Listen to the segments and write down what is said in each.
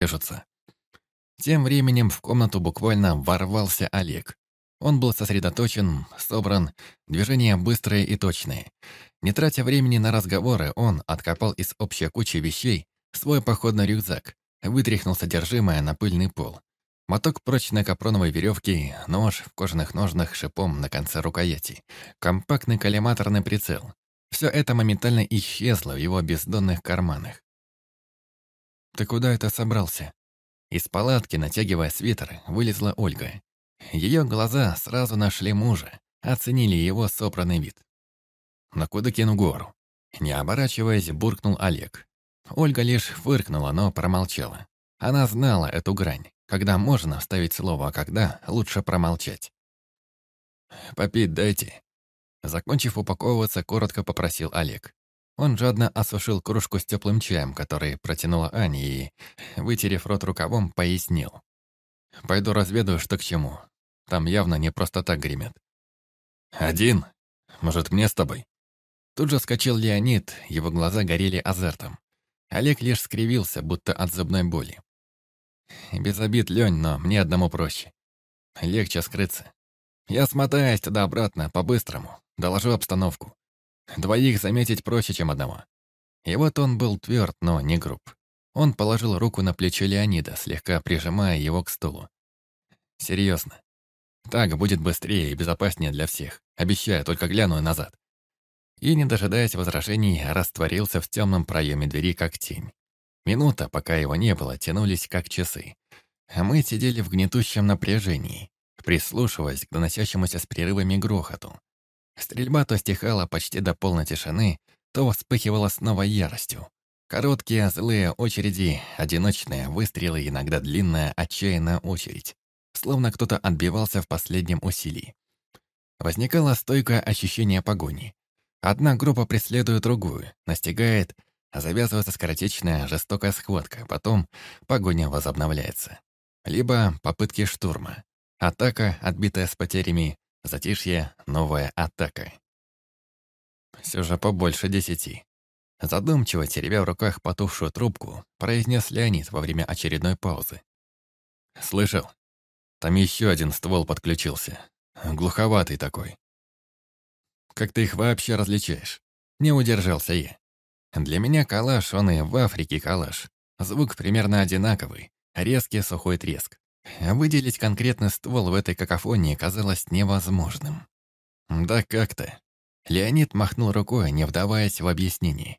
режутся. Тем временем в комнату буквально ворвался Олег. Он был сосредоточен, собран, движения быстрые и точные. Не тратя времени на разговоры, он откопал из общей кучи вещей свой походный рюкзак, вытряхнул содержимое на пыльный пол. Моток прочной капроновой веревки, нож в кожаных ножнах шипом на конце рукояти, компактный коллиматорный прицел. Все это моментально исчезло в его бездонных карманах. «Ты куда это собрался?» Из палатки, натягивая свитер, вылезла Ольга. Ее глаза сразу нашли мужа, оценили его собранный вид. «На Кудыкину гору?» Не оборачиваясь, буркнул Олег. Ольга лишь фыркнула, но промолчала. Она знала эту грань, когда можно вставить слово, а когда лучше промолчать. «Попить дайте». Закончив упаковываться, коротко попросил Олег. Он жадно осушил кружку с теплым чаем, который протянула Аня, и, вытерев рот рукавом, пояснил. «Пойду разведаю, что к чему. Там явно не просто так гремят». «Один? Может, мне с тобой?» Тут же скачал Леонид, его глаза горели азартом. Олег лишь скривился, будто от зубной боли. «Без обид, Лень, но мне одному проще. Легче скрыться. Я смотаюсь туда-обратно, по-быстрому, доложу обстановку. Двоих заметить проще, чем одного. И вот он был тверд, но не груб. Он положил руку на плечо Леонида, слегка прижимая его к стулу. «Серьезно. Так будет быстрее и безопаснее для всех. Обещаю, только гляну назад». И, не дожидаясь возражений, растворился в темном проеме двери, как тень. Минута, пока его не было, тянулись как часы. А мы сидели в гнетущем напряжении, прислушиваясь к доносящемуся с перерывами грохоту. Стрельба то стихала почти до полной тишины, то вспыхивала с новой яростью. Короткие, злые очереди, одиночные выстрелы, иногда длинная, отчаянная очередь. Словно кто-то отбивался в последнем усилии. Возникало стойкое ощущение погони. Одна группа преследует другую, настигает, завязывается скоротечная, жестокая схватка, потом погоня возобновляется. Либо попытки штурма. Атака, отбитая с потерями, Затишье, новая атака. Все же побольше десяти. Задумчиво, теребя в руках потухшую трубку, произнес Леонид во время очередной паузы. «Слышал? Там еще один ствол подключился. Глуховатый такой. Как ты их вообще различаешь?» Не удержался я. Для меня калаш, он и в Африке калаш. Звук примерно одинаковый, резкий сухой треск. Выделить конкретный ствол в этой какофонии казалось невозможным. «Да как-то». Леонид махнул рукой, не вдаваясь в объяснение.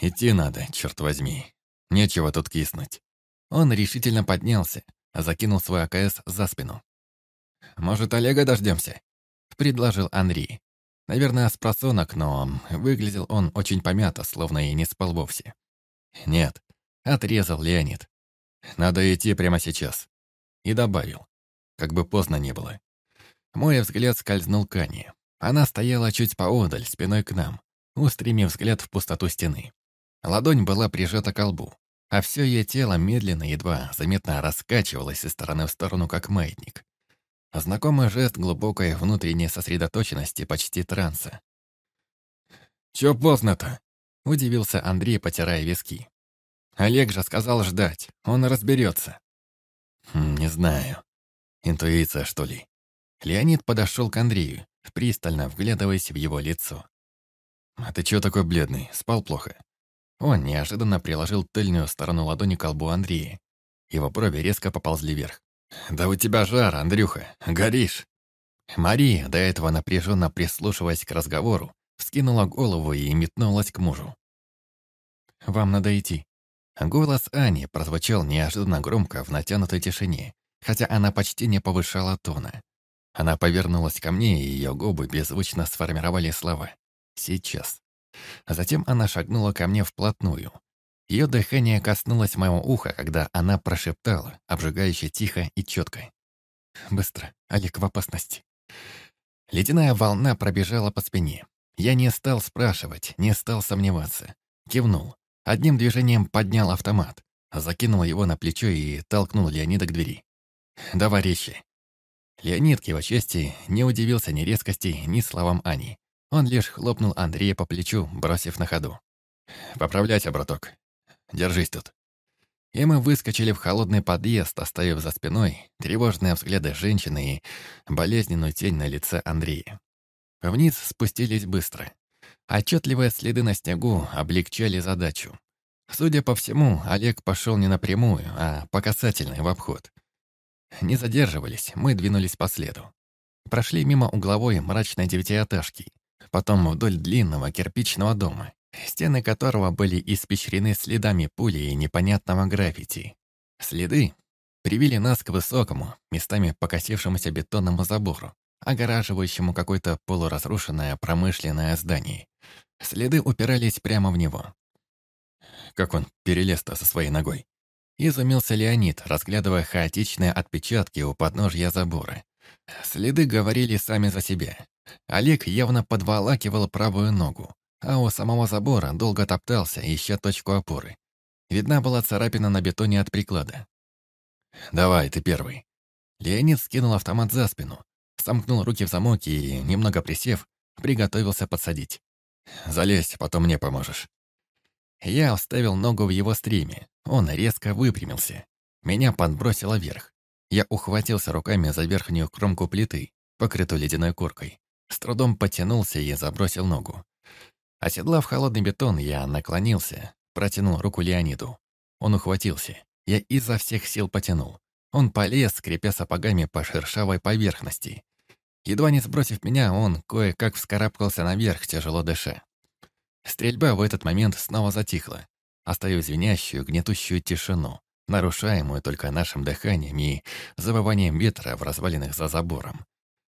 «Идти надо, черт возьми. Нечего тут киснуть». Он решительно поднялся, закинул свой АКС за спину. «Может, Олега дождемся?» — предложил Андрей. Наверное, с просонок, но выглядел он очень помято, словно и не спал вовсе. «Нет», — отрезал Леонид. «Надо идти прямо сейчас и добавил, как бы поздно не было. Мой взгляд скользнул к Ане. Она стояла чуть поодаль, спиной к нам, устремив взгляд в пустоту стены. Ладонь была прижата к лбу, а все ее тело медленно, едва заметно раскачивалось из стороны в сторону, как маятник. Знакомый жест глубокой внутренней сосредоточенности, почти транса. «Чё поздно-то?» — удивился Андрей, потирая виски. «Олег же сказал ждать, он разберется. Хм, «Не знаю. Интуиция, что ли?» Леонид подошел к Андрею, пристально вглядываясь в его лицо. «А ты чего такой бледный? Спал плохо?» Он неожиданно приложил тыльную сторону ладони к колбу Андрея. Его брови резко поползли вверх. «Да у тебя жар, Андрюха! Горишь!» Мария, до этого напряженно прислушиваясь к разговору, вскинула голову и метнулась к мужу. «Вам надо идти», Голос Ани прозвучал неожиданно громко в натянутой тишине, хотя она почти не повышала тона. Она повернулась ко мне, и ее губы беззвучно сформировали слова «сейчас». Затем она шагнула ко мне вплотную. Ее дыхание коснулось моего уха, когда она прошептала, обжигающе тихо и четко. «Быстро, Олег в опасности». Ледяная волна пробежала по спине. Я не стал спрашивать, не стал сомневаться. Кивнул. Одним движением поднял автомат, закинул его на плечо и толкнул Леонида к двери. «Давай речи». Леонид, к его чести, не удивился ни резкости, ни словам Ани. Он лишь хлопнул Андрея по плечу, бросив на ходу. «Поправляйся, браток. Держись тут». И мы выскочили в холодный подъезд, оставив за спиной тревожные взгляды женщины и болезненную тень на лице Андрея. Вниз спустились быстро. Отчетливые следы на снегу облегчали задачу. Судя по всему, Олег пошел не напрямую, а по касательной в обход. Не задерживались, мы двинулись по следу. Прошли мимо угловой мрачной девятиэтажки, потом вдоль длинного кирпичного дома, стены которого были испещрены следами пули и непонятного граффити. Следы привели нас к высокому, местами покосившемуся бетонному забору, огораживающему какое-то полуразрушенное промышленное здание. Следы упирались прямо в него. Как он перелез-то со своей ногой? Изумился Леонид, разглядывая хаотичные отпечатки у подножья забора. Следы говорили сами за себя. Олег явно подволакивал правую ногу, а у самого забора долго топтался, ища точку опоры. Видна была царапина на бетоне от приклада. «Давай, ты первый». Леонид скинул автомат за спину, сомкнул руки в замок и, немного присев, приготовился подсадить. «Залезь, потом мне поможешь». Я вставил ногу в его стриме. Он резко выпрямился. Меня подбросило вверх. Я ухватился руками за верхнюю кромку плиты, покрытую ледяной коркой. С трудом потянулся и забросил ногу. Оседлав холодный бетон, я наклонился, протянул руку Леониду. Он ухватился. Я изо всех сил потянул. Он полез, скрипя сапогами по шершавой поверхности. Едва не сбросив меня, он кое-как вскарабкался наверх, тяжело дыша. Стрельба в этот момент снова затихла, оставив звенящую, гнетущую тишину, нарушаемую только нашим дыханием и завыванием ветра в развалинах за забором.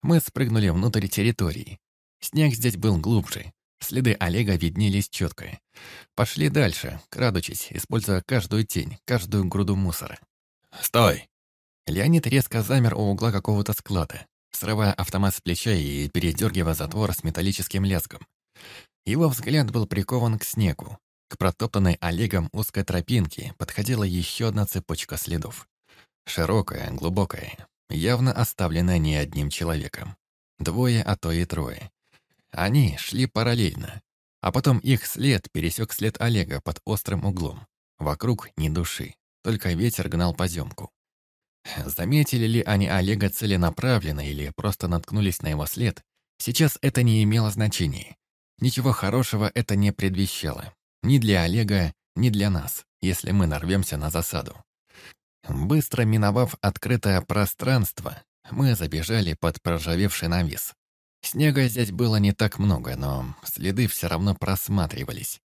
Мы спрыгнули внутрь территории. Снег здесь был глубже, следы Олега виднелись четко. Пошли дальше, крадучись, используя каждую тень, каждую груду мусора. «Стой!» Леонид резко замер у угла какого-то склада, срывая автомат с плеча и передергивая затвор с металлическим лязгом. Его взгляд был прикован к снегу. К протоптанной Олегом узкой тропинке подходила еще одна цепочка следов. Широкая, глубокая, явно оставленная не одним человеком. Двое, а то и трое. Они шли параллельно, а потом их след пересек след Олега под острым углом. Вокруг ни души, только ветер гнал поземку. Заметили ли они Олега целенаправленно или просто наткнулись на его след, сейчас это не имело значения. Ничего хорошего это не предвещало. Ни для Олега, ни для нас, если мы нарвемся на засаду. Быстро миновав открытое пространство, мы забежали под проржавевший навес. Снега здесь было не так много, но следы все равно просматривались.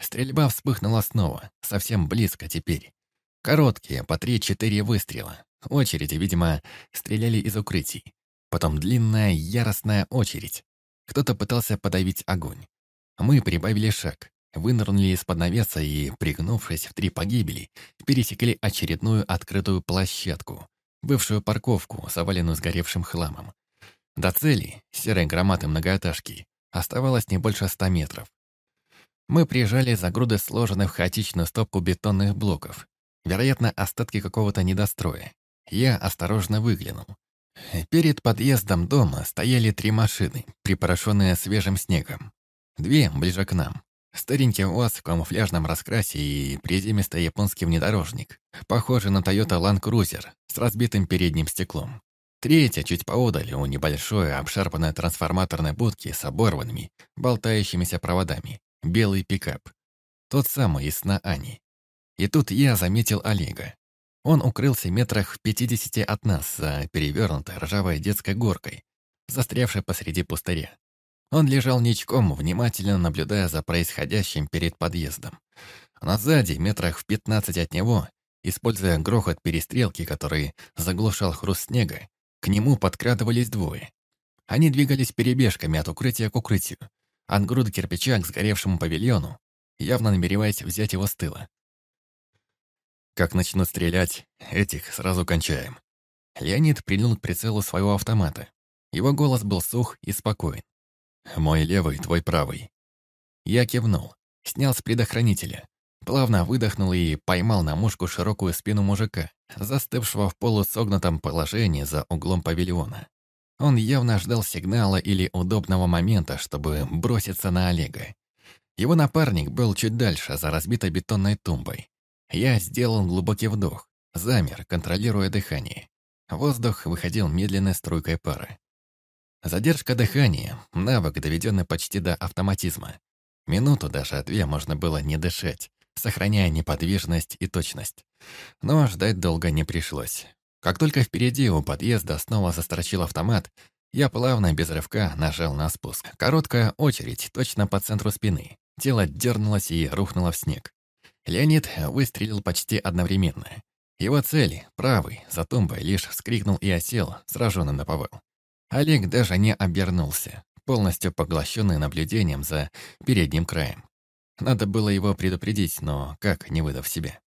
Стрельба вспыхнула снова, совсем близко теперь. Короткие, по три-четыре выстрела. Очереди, видимо, стреляли из укрытий. Потом длинная, яростная очередь. Кто-то пытался подавить огонь. Мы прибавили шаг, вынырнули из-под навеса и, пригнувшись в три погибели, пересекли очередную открытую площадку, бывшую парковку, заваленную сгоревшим хламом. До цели, серой громады многоэтажки, оставалось не больше ста метров. Мы приезжали за груды сложенных в хаотичную стопку бетонных блоков. Вероятно, остатки какого-то недостроя. Я осторожно выглянул. Перед подъездом дома стояли три машины, припорошенные свежим снегом. Две ближе к нам. Старенький УАЗ в камуфляжном раскрасе и приземистый японский внедорожник, похожий на Toyota Land Cruiser с разбитым передним стеклом. Третья чуть поодаль у небольшой обшарпанной трансформаторной будки с оборванными, болтающимися проводами. Белый пикап. Тот самый из сна Ани. И тут я заметил Олега. Он укрылся метрах в пятидесяти от нас за перевернутой ржавой детской горкой, застрявшей посреди пустыря. Он лежал ничком, внимательно наблюдая за происходящим перед подъездом. На сзади, метрах в пятнадцати от него, используя грохот перестрелки, который заглушал хруст снега, к нему подкрадывались двое. Они двигались перебежками от укрытия к укрытию, от груды кирпича к сгоревшему павильону, явно намереваясь взять его с тыла. Как начнут стрелять, этих сразу кончаем. Леонид прильнул к прицелу своего автомата. Его голос был сух и спокоен. «Мой левый, твой правый». Я кивнул, снял с предохранителя, плавно выдохнул и поймал на мушку широкую спину мужика, застывшего в полусогнутом положении за углом павильона. Он явно ждал сигнала или удобного момента, чтобы броситься на Олега. Его напарник был чуть дальше, за разбитой бетонной тумбой. Я сделал глубокий вдох, замер, контролируя дыхание. Воздух выходил медленной струйкой пары. Задержка дыхания — навык, доведенный почти до автоматизма. Минуту, даже две, можно было не дышать, сохраняя неподвижность и точность. Но ждать долго не пришлось. Как только впереди у подъезда снова застрочил автомат, я плавно, без рывка, нажал на спуск. Короткая очередь, точно по центру спины. Тело дернулось и рухнуло в снег. Леонид выстрелил почти одновременно. Его цель, правый, за тумбой, лишь вскрикнул и осел, сраженный на повал. Олег даже не обернулся, полностью поглощенный наблюдением за передним краем. Надо было его предупредить, но как, не выдав себя?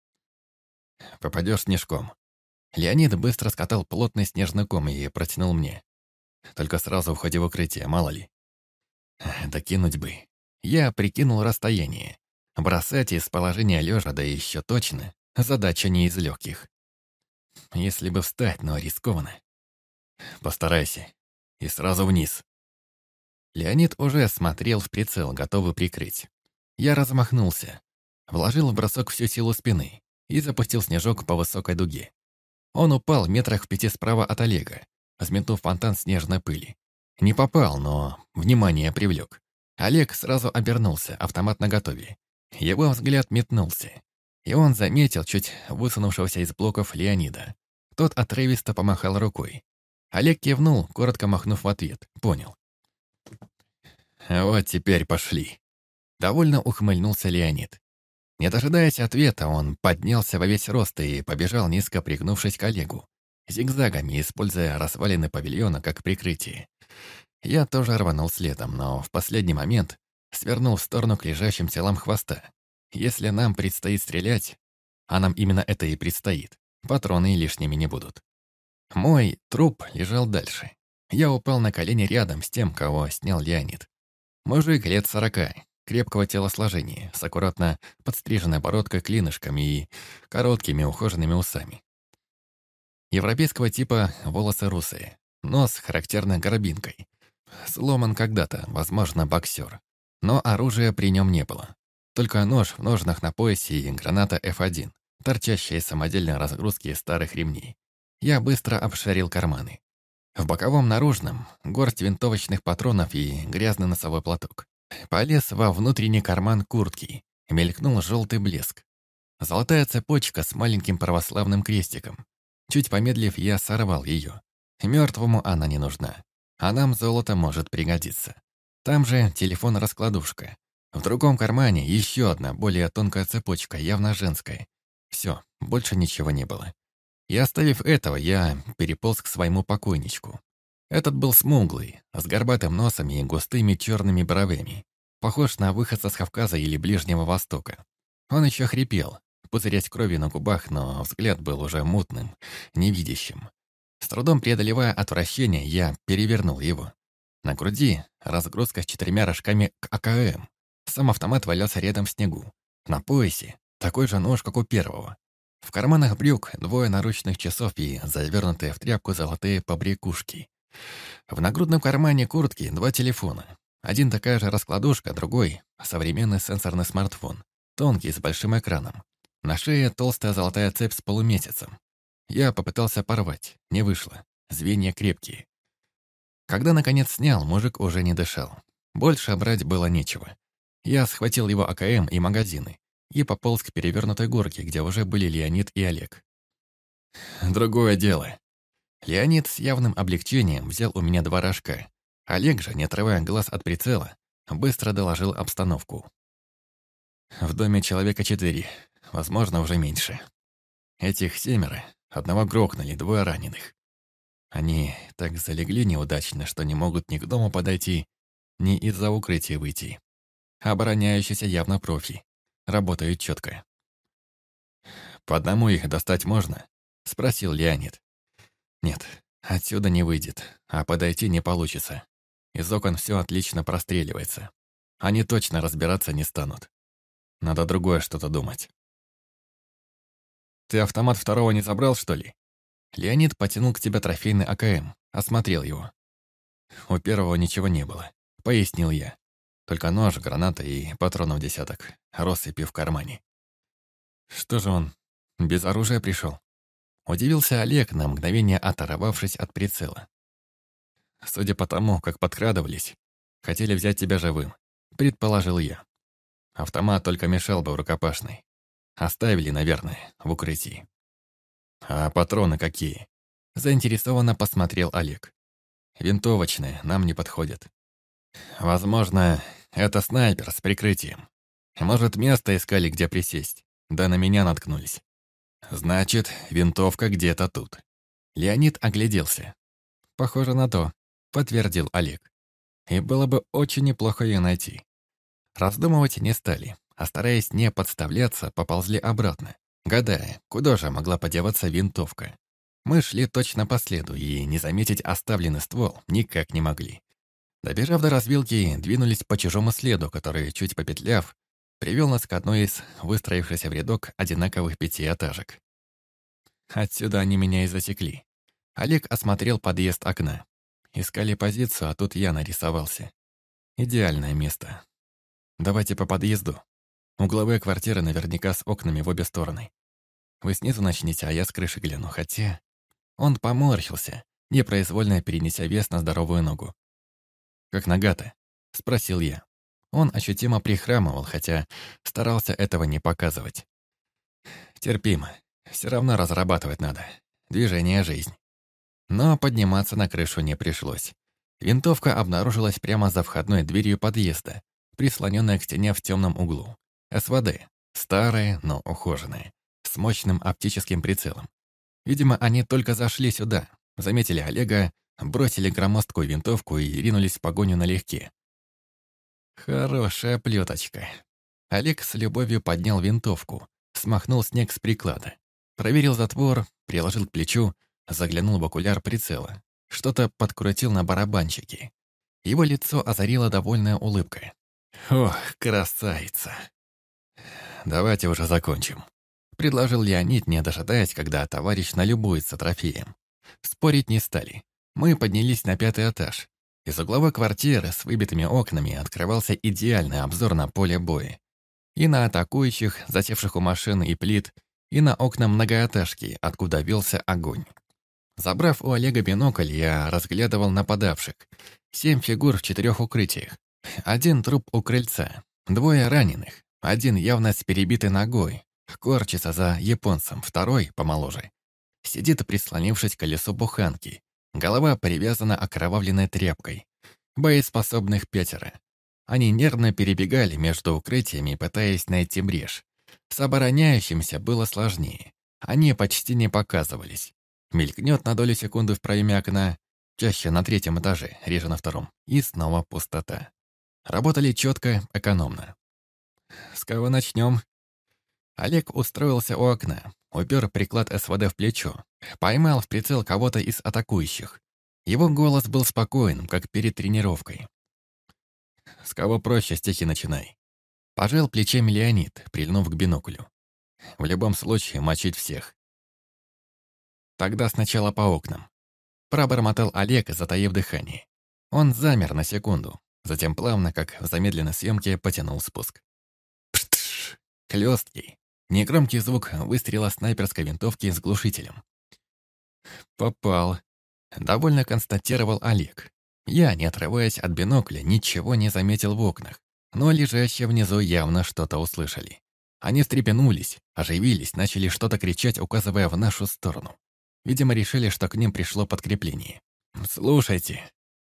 «Попадешь снежком». Леонид быстро скатал плотный снежный ком и протянул мне. «Только сразу уходи в укрытие, мало ли». Докинуть бы. Я прикинул расстояние. Бросать из положения лежа, да еще точно, задача не из легких. Если бы встать, но рискованно. Постарайся. И сразу вниз. Леонид уже смотрел в прицел, готовый прикрыть. Я размахнулся, вложил в бросок всю силу спины и запустил снежок по высокой дуге. Он упал метрах в пяти справа от Олега, взметнув фонтан снежной пыли. Не попал, но внимание привлек. Олег сразу обернулся, автомат наготове. Его взгляд метнулся. И он заметил чуть высунувшегося из блоков Леонида. Тот отрывисто помахал рукой. Олег кивнул, коротко махнув в ответ. Понял. «Вот теперь пошли». Довольно ухмыльнулся Леонид. Не дожидаясь ответа, он поднялся во весь рост и побежал, низко пригнувшись к Олегу, зигзагами, используя развалины павильона как прикрытие. Я тоже рванул следом, но в последний момент свернул в сторону к лежащим телам хвоста. Если нам предстоит стрелять, а нам именно это и предстоит, патроны лишними не будут. Мой труп лежал дальше. Я упал на колени рядом с тем, кого снял Леонид. Мужик лет сорока, крепкого телосложения, с аккуратно подстриженной бородкой клинышками и короткими ухоженными усами. Европейского типа волосы русые, нос характерной горбинкой. Сломан когда-то, возможно, боксер. Но оружия при нем не было. Только нож в ножнах на поясе и граната F1, торчащая из самодельной разгрузки старых ремней. Я быстро обшарил карманы. В боковом наружном горсть винтовочных патронов и грязный носовой платок. Полез во внутренний карман куртки. Мелькнул желтый блеск. Золотая цепочка с маленьким православным крестиком. Чуть помедлив, я сорвал ее. Мертвому она не нужна. А нам золото может пригодиться. Там же телефон-раскладушка. В другом кармане еще одна, более тонкая цепочка, явно женская. Все, больше ничего не было. И оставив этого, я переполз к своему покойничку. Этот был смуглый, с горбатым носом и густыми черными бровями. Похож на выходца с Кавказа или Ближнего Востока. Он еще хрипел, пузырясь кровью на губах, но взгляд был уже мутным, невидящим. С трудом преодолевая отвращение, я перевернул его. На груди разгрузка с четырьмя рожками к АКМ. Сам автомат валялся рядом в снегу. На поясе такой же нож, как у первого. В карманах брюк двое наручных часов и завернутые в тряпку золотые побрякушки. В нагрудном кармане куртки два телефона. Один такая же раскладушка, другой — современный сенсорный смартфон, тонкий, с большим экраном. На шее толстая золотая цепь с полумесяцем. Я попытался порвать, не вышло. Звенья крепкие. Когда, наконец, снял, мужик уже не дышал. Больше брать было нечего. Я схватил его АКМ и магазины, и пополз к перевернутой горке, где уже были Леонид и Олег. Другое дело. Леонид с явным облегчением взял у меня два рожка. Олег же, не отрывая глаз от прицела, быстро доложил обстановку. В доме человека четыре, возможно, уже меньше. Этих семеро, одного грохнули, двое раненых. Они так залегли неудачно, что не могут ни к дому подойти, ни из-за укрытия выйти. Обороняющийся явно профи работают четко. «По одному их достать можно?» — спросил Леонид. «Нет, отсюда не выйдет, а подойти не получится. Из окон все отлично простреливается. Они точно разбираться не станут. Надо другое что-то думать». «Ты автомат второго не забрал, что ли?» Леонид потянул к тебе трофейный АКМ, осмотрел его. «У первого ничего не было», — пояснил я. Только нож, граната и патронов десяток, россыпи в кармане. Что же он, без оружия пришел? Удивился Олег, на мгновение оторвавшись от прицела. Судя по тому, как подкрадывались, хотели взять тебя живым, предположил я. Автомат только мешал бы рукопашной. Оставили, наверное, в укрытии. А патроны какие? Заинтересованно посмотрел Олег. Винтовочные, нам не подходят. Возможно, это снайпер с прикрытием. Может, место искали, где присесть, да на меня наткнулись. Значит, винтовка где-то тут. Леонид огляделся. Похоже на то, подтвердил Олег. И было бы очень неплохо ее найти. Раздумывать не стали, а стараясь не подставляться, поползли обратно, гадая, куда же могла подеваться винтовка. Мы шли точно по следу и не заметить оставленный ствол никак не могли. Добежав до развилки, двинулись по чужому следу, который, чуть попетляв, привел нас к одной из выстроившихся в рядок одинаковых пятиэтажек. Отсюда они меня и засекли. Олег осмотрел подъезд окна. Искали позицию, а тут я нарисовался. Идеальное место. Давайте по подъезду. Угловые квартиры наверняка с окнами в обе стороны. Вы снизу начните, а я с крыши гляну. Хотя... Он поморщился, непроизвольно перенеся вес на здоровую ногу. «Как нога-то?» — спросил я. Он ощутимо прихрамывал, хотя старался этого не показывать. «Терпимо. Все равно разрабатывать надо. Движение — жизнь». Но подниматься на крышу не пришлось. Винтовка обнаружилась прямо за входной дверью подъезда, прислоненная к стене в темном углу. СВД. Старые, но ухоженные. С мощным оптическим прицелом. Видимо, они только зашли сюда, заметили Олега, бросили громоздкую винтовку и ринулись в погоню налегке. Хорошая плеточка. Олег с любовью поднял винтовку, смахнул снег с приклада, проверил затвор, приложил к плечу, заглянул в окуляр прицела. Что-то подкрутил на барабанчике. Его лицо озарила довольная улыбка. «Ох, красавица!» «Давайте уже закончим», предложил Леонид, не дожидаясь, когда товарищ налюбуется трофеем. Спорить не стали. Мы поднялись на пятый этаж. Из угловой квартиры с выбитыми окнами открывался идеальный обзор на поле боя. И на атакующих, засевших у машины и плит, и на окна многоэтажки, откуда велся огонь. Забрав у Олега бинокль, я разглядывал нападавших. Семь фигур в четырех укрытиях. Один труп у крыльца, двое раненых, один явно с перебитой ногой, Корчится за японцем, второй, помоложе. Сидит, прислонившись к колесу буханки. Голова привязана окровавленной тряпкой. Боеспособных пятеро. Они нервно перебегали между укрытиями, пытаясь найти брешь. С обороняющимся было сложнее. Они почти не показывались. Мелькнет на долю секунды в проеме окна, чаще на третьем этаже, реже на втором. И снова пустота. Работали четко, экономно. «С кого начнем?» Олег устроился у окна, упер приклад СВД в плечо, поймал в прицел кого-то из атакующих. Его голос был спокойным, как перед тренировкой. «С кого проще, стихи начинай». Пожал плечами Леонид, прильнув к биноклю. В любом случае, мочить всех. Тогда сначала по окнам. Пробормотал Олег, затаив дыхание. Он замер на секунду, затем плавно, как в замедленной съемке, потянул спуск. Пштш! Хлёсткий, Негромкий звук выстрела снайперской винтовки с глушителем. «Попал», — довольно констатировал Олег. Я, не отрываясь от бинокля, ничего не заметил в окнах, но лежащие внизу явно что-то услышали. Они встрепенулись, оживились, начали что-то кричать, указывая в нашу сторону. Видимо, решили, что к ним пришло подкрепление. «Слушайте».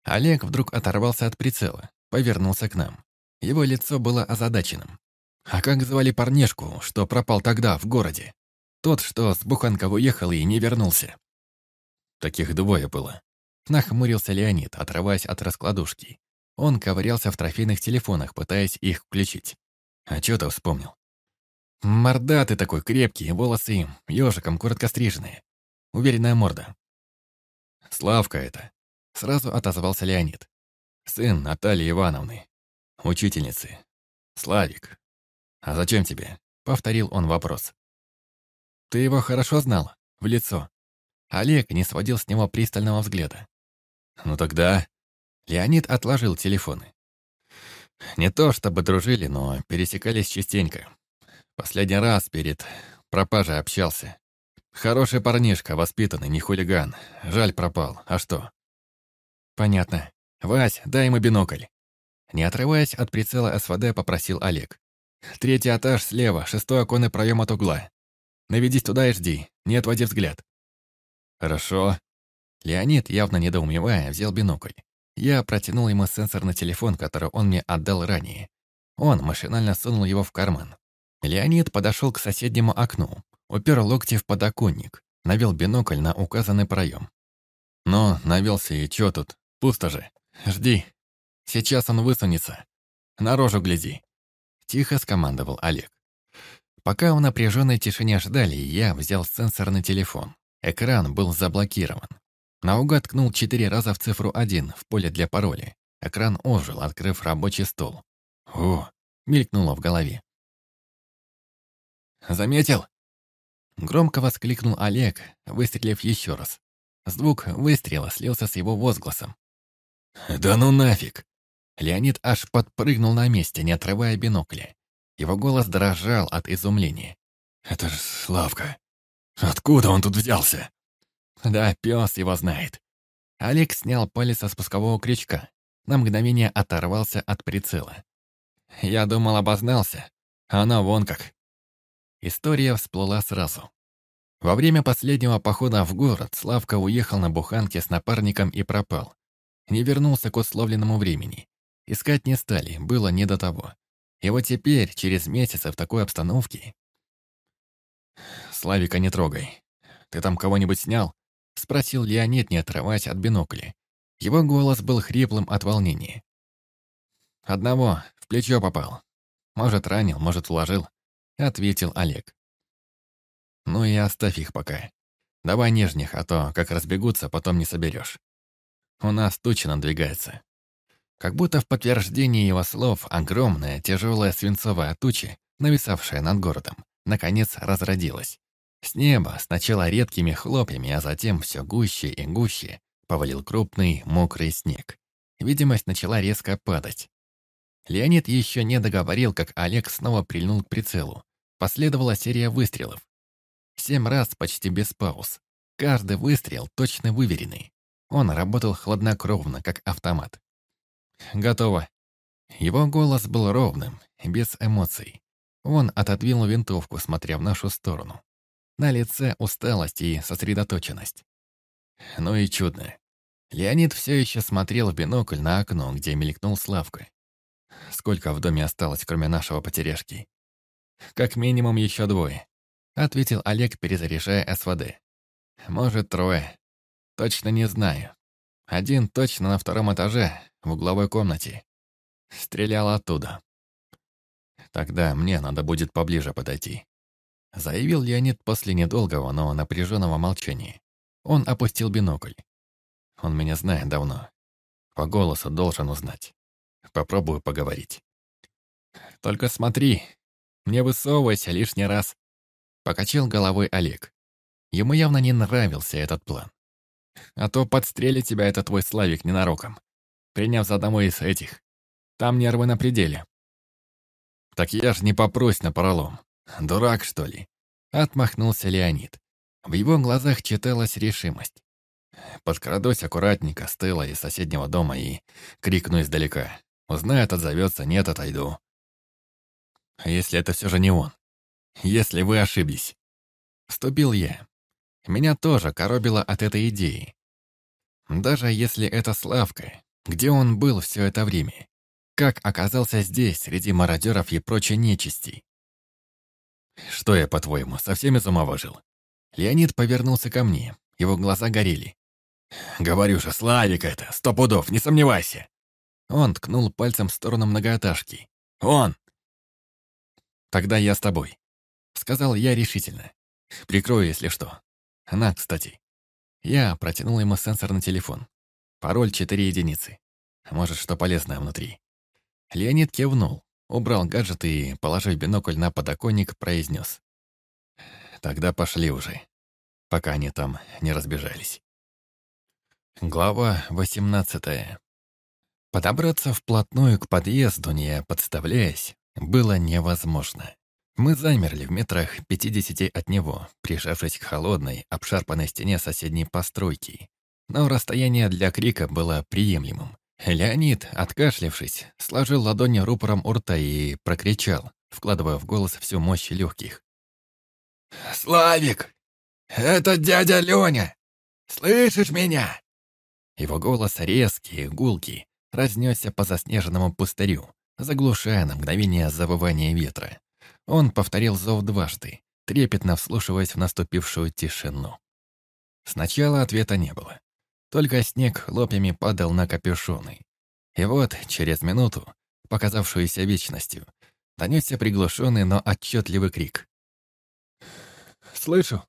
Олег вдруг оторвался от прицела, повернулся к нам. Его лицо было озадаченным. А как звали парнишку, что пропал тогда, в городе? Тот, что с Буханков уехал и не вернулся. Таких двое было. Нахмурился Леонид, отрываясь от раскладушки. Он ковырялся в трофейных телефонах, пытаясь их включить. А чё ты вспомнил? Мордатый такой, крепкий, волосы ежиком коротко стриженные. Уверенная морда. Славка это. Сразу отозвался Леонид. Сын Натальи Ивановны. Учительницы. Славик. «А зачем тебе?» — повторил он вопрос. «Ты его хорошо знал? В лицо?» Олег не сводил с него пристального взгляда. «Ну тогда...» Леонид отложил телефоны. Не то чтобы дружили, но пересекались частенько. Последний раз перед пропажей общался. Хороший парнишка, воспитанный, не хулиган. Жаль, пропал. А что? Понятно. Вась, дай ему бинокль. Не отрываясь от прицела СВД, попросил Олег. Третий этаж слева, шестой оконный проем от угла. Наведись туда и жди, не отводи взгляд. Хорошо. Леонид, явно недоумевая, взял бинокль. Я протянул ему сенсор на телефон, который он мне отдал ранее. Он машинально сунул его в карман. Леонид подошел к соседнему окну, упер локти в подоконник, навел бинокль на указанный проем. «Ну, навелся, и чё тут? Пусто же. Жди. Сейчас он высунется. На рожу гляди». Тихо скомандовал Олег. Пока в напряженной тишине ждали, я взял сенсорный телефон. Экран был заблокирован. Наугад ткнул четыре раза в цифру один в поле для пароля. Экран ожил, открыв рабочий стол. «О!» — мелькнуло в голове. «Заметил?» Громко воскликнул Олег, выстрелив еще раз. Звук выстрела слился с его возгласом. «Да ну нафиг!» Леонид аж подпрыгнул на месте, не отрывая бинокля. Его голос дрожал от изумления. «Это же Славка! Откуда он тут взялся?» «Да, пес его знает». Олег снял палец со спускового крючка, на мгновение оторвался от прицела. Я думал, обознался, она вон как. История всплыла сразу. Во время последнего похода в город Славка уехал на буханке с напарником и пропал. Не вернулся к условленному времени. Искать не стали, было не до того. И вот теперь, через месяц в такой обстановке... «Славика не трогай. Ты там кого-нибудь снял?» Спросил Леонид, не отрываясь от бинокля. Его голос был хриплым от волнения. «Одного, в плечо попал. Может, ранил, может, уложил», — ответил Олег. «Ну и оставь их пока. Давай нежних, а то, как разбегутся, потом не соберешь. У нас туча надвигается». Как будто в подтверждении его слов огромная, тяжелая свинцовая туча, нависавшая над городом, наконец разродилась. С неба, сначала редкими хлопьями, а затем все гуще и гуще, повалил крупный, мокрый снег. Видимость начала резко падать. Леонид еще не договорил, как Олег снова прильнул к прицелу. Последовала серия выстрелов. Семь раз почти без пауз. Каждый выстрел точно выверенный. Он работал хладнокровно, как автомат. «Готово». Его голос был ровным, без эмоций. Он отодвинул винтовку, смотря в нашу сторону. На лице усталость и сосредоточенность. Ну и чудно. Леонид все еще смотрел в бинокль на окно, где мелькнул Славка. Сколько в доме осталось, кроме нашего потеряшки? Как минимум еще двое, ответил Олег, перезаряжая СВД. Может, трое. Точно не знаю. Один точно на втором этаже, в угловой комнате. Стрелял оттуда. Тогда мне надо будет поближе подойти. Заявил Леонид после недолгого, но напряженного молчания. Он опустил бинокль. Он меня знает давно. По голосу должен узнать. Попробую поговорить. Только смотри, не высовывайся лишний раз. Покачал головой Олег. Ему явно не нравился этот план. А то подстрелит тебя этот твой Славик ненароком, приняв за одного из этих. Там нервы на пределе. Так я ж не попрусь на пролом. Дурак, что ли? Отмахнулся Леонид. В его глазах читалась решимость. Подкрадусь аккуратненько с тыла из соседнего дома и крикну издалека. Узнает, отзовется, нет, отойду. А если это все же не он? Если вы ошиблись? Вступил я. Меня тоже коробило от этой идеи. Даже если это Славка, где он был все это время? Как оказался здесь, среди мародеров и прочей нечисти? Что я, по-твоему, совсем из ума выжил? Леонид повернулся ко мне. Его глаза горели. «Говорю же, Славик это, сто пудов, не сомневайся!» Он ткнул пальцем в сторону многоэтажки. «Он!» «Тогда я с тобой», — сказал я решительно. «Прикрою, если что. На, кстати». Я протянул ему сенсор на телефон. Пароль четыре единицы. Может, что полезное внутри. Леонид кивнул, убрал гаджет и, положив бинокль на подоконник, произнес. «Тогда пошли уже, пока они там не разбежались». Глава 18. Подобраться вплотную к подъезду, не подставляясь, было невозможно. Мы замерли в метрах пятидесяти от него, прижавшись к холодной, обшарпанной стене соседней постройки. Но расстояние для крика было приемлемым. Леонид, откашлявшись, сложил ладони рупором у рта и прокричал, вкладывая в голос всю мощь легких. «Славик! Это дядя Леня! Слышишь меня?» Его голос резкий, гулкий, разнесся по заснеженному пустырю, заглушая на мгновение завывание ветра. Он повторил зов дважды, трепетно вслушиваясь в наступившую тишину. Сначала ответа не было. Только снег хлопьями падал на капюшоны. И вот, через минуту, показавшуюся вечностью, донесся приглушенный, но отчетливый крик. «Слышу!